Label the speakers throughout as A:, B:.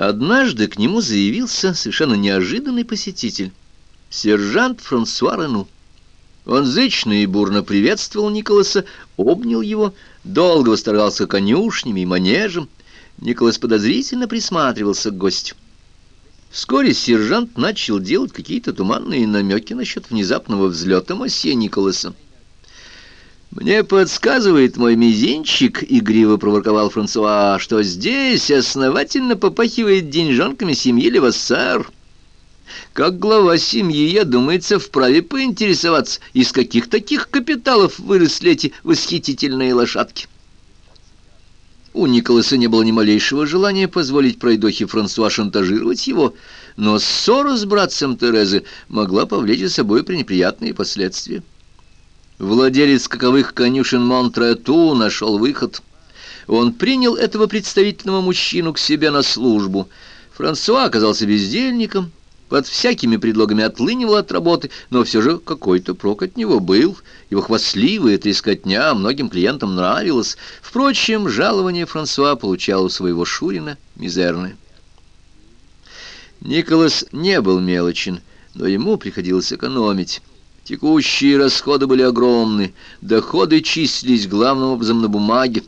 A: Однажды к нему заявился совершенно неожиданный посетитель, сержант Франсуа Рену. Он зычно и бурно приветствовал Николаса, обнял его, долго восторгался конюшнями и манежем. Николас подозрительно присматривался к гостю. Вскоре сержант начал делать какие-то туманные намеки насчет внезапного взлета мосье Николаса. «Мне подсказывает мой мизинчик», — игриво проворковал Франсуа, «что здесь основательно попахивает деньжонками семьи Левассар. Как глава семьи, я, думается, вправе поинтересоваться, из каких таких капиталов выросли эти восхитительные лошадки». У Николаса не было ни малейшего желания позволить пройдохе Франсуа шантажировать его, но ссора с братцем Терезы могла повлечь за собой пренеприятные последствия. Владелец каковых конюшен Монтрету нашел выход. Он принял этого представительного мужчину к себе на службу. Франсуа оказался бездельником, под всякими предлогами отлынивал от работы, но все же какой-то прок от него был. Его хвастливая трескотня многим клиентам нравилась. Впрочем, жалование Франсуа получал у своего Шурина мизерное. Николас не был мелочен, но ему приходилось экономить. Текущие расходы были огромны, доходы числились главным образом на бумаге.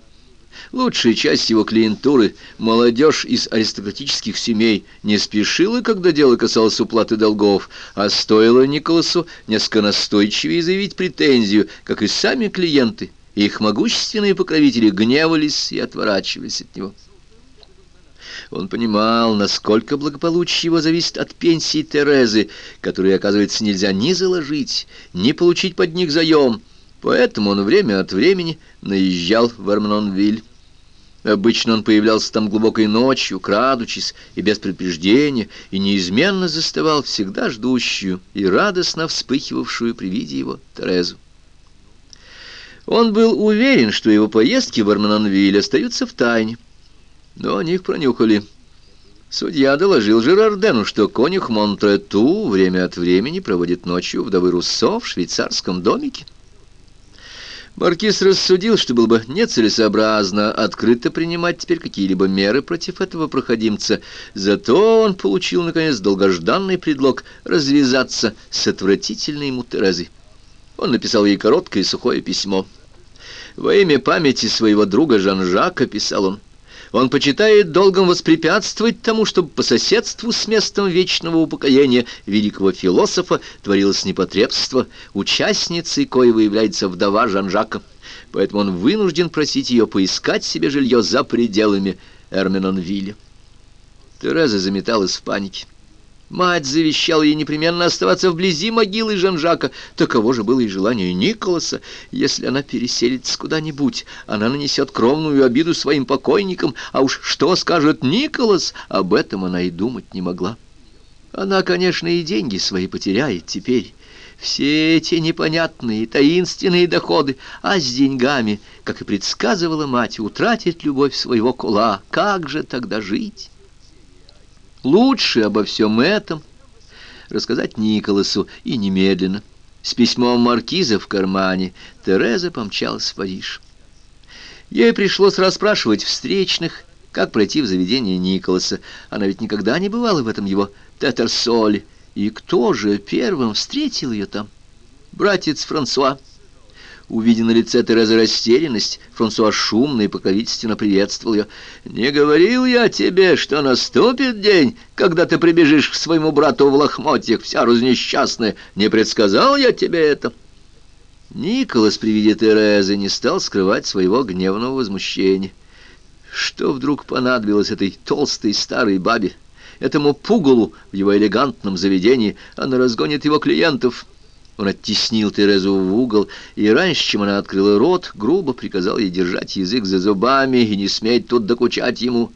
A: Лучшая часть его клиентуры, молодежь из аристократических семей, не спешила, когда дело касалось уплаты долгов, а стоило Николасу несколько настойчивее заявить претензию, как и сами клиенты, их могущественные покровители гневались и отворачивались от него. Он понимал, насколько благополучие его зависит от пенсии Терезы, которую, оказывается, нельзя ни заложить, ни получить под них заем, поэтому он время от времени наезжал в Эрмонвиль. Обычно он появлялся там глубокой ночью, крадучись и без предупреждения, и неизменно заставал всегда ждущую и радостно вспыхивавшую при виде его Терезу. Он был уверен, что его поездки в Арманонвиль остаются в тайне, но о них пронюхали. Судья доложил Жерардену, что конюх Монтрету время от времени проводит ночью вдовы Руссо в швейцарском домике. Маркиз рассудил, что было бы нецелесообразно открыто принимать теперь какие-либо меры против этого проходимца. Зато он получил, наконец, долгожданный предлог развязаться с отвратительной ему Терезой. Он написал ей короткое и сухое письмо. «Во имя памяти своего друга Жан-Жака», — писал он, — он почитает долгом воспрепятствовать тому, чтобы по соседству с местом вечного упокоения великого философа творилось непотребство, участницей коего является вдова Жан-Жака. Поэтому он вынужден просить ее поискать себе жилье за пределами Эрменонвилля. Тереза заметалась в панике. Мать завещала ей непременно оставаться вблизи могилы Жан-Жака. Таково же было и желание Николаса. Если она переселится куда-нибудь, она нанесет кровную обиду своим покойникам, а уж что скажет Николас, об этом она и думать не могла. Она, конечно, и деньги свои потеряет теперь. Все эти непонятные, таинственные доходы, а с деньгами, как и предсказывала мать, утратит любовь своего кула. Как же тогда жить? Лучше обо всем этом рассказать Николасу и немедленно. С письмом маркиза в кармане Тереза помчалась в Париж. Ей пришлось расспрашивать встречных, как пройти в заведение Николаса. Она ведь никогда не бывала в этом его тетерсоле. И кто же первым встретил ее там? Братец Франсуа. Увидя на лице Терезы растерянность, Франсуа шумно и покровительственно приветствовал ее. «Не говорил я тебе, что наступит день, когда ты прибежишь к своему брату в лохмотьях, вся разнесчастная? Не предсказал я тебе это?» Николас при виде Терезы не стал скрывать своего гневного возмущения. Что вдруг понадобилось этой толстой старой бабе, этому пугалу в его элегантном заведении? Она разгонит его клиентов. Он оттеснил Терезу в угол, и раньше, чем она открыла рот, грубо приказал ей держать язык за зубами и не сметь тут докучать ему.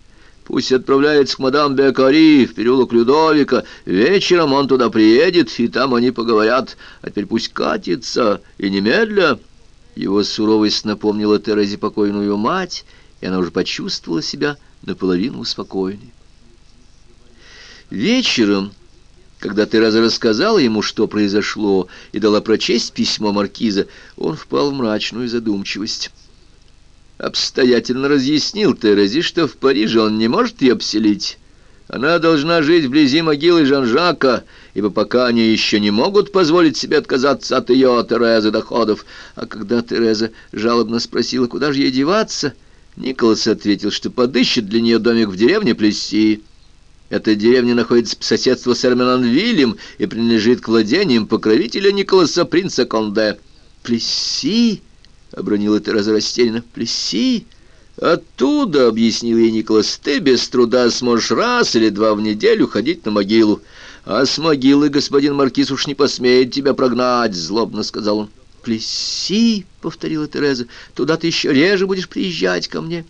A: Пусть отправляется к мадам Бекари в переулок Людовика. Вечером он туда приедет, и там они поговорят. А теперь пусть катится, и немедля. Его суровость напомнила Терезе покойную мать, и она уже почувствовала себя наполовину успокоенной. Вечером... Когда Тереза рассказала ему, что произошло, и дала прочесть письмо маркиза, он впал в мрачную задумчивость. Обстоятельно разъяснил Терезе, что в Париже он не может ее обселить, Она должна жить вблизи могилы Жан-Жака, ибо пока они еще не могут позволить себе отказаться от ее, Терезы, доходов. А когда Тереза жалобно спросила, куда же ей деваться, Николас ответил, что подыщет для нее домик в деревне Плесси. Эта деревня находится по соседству с Эрменонвиллем и принадлежит к владениям покровителя Николаса, принца Конде. «Плесси?» — обронила Тереза растерянно. «Плесси?» «Оттуда, — объяснил ей Николас, — ты без труда сможешь раз или два в неделю ходить на могилу. А с могилы господин Маркиз уж не посмеет тебя прогнать, — злобно сказал он. «Плеси!» — повторила Тереза. «Туда ты еще реже будешь приезжать ко мне».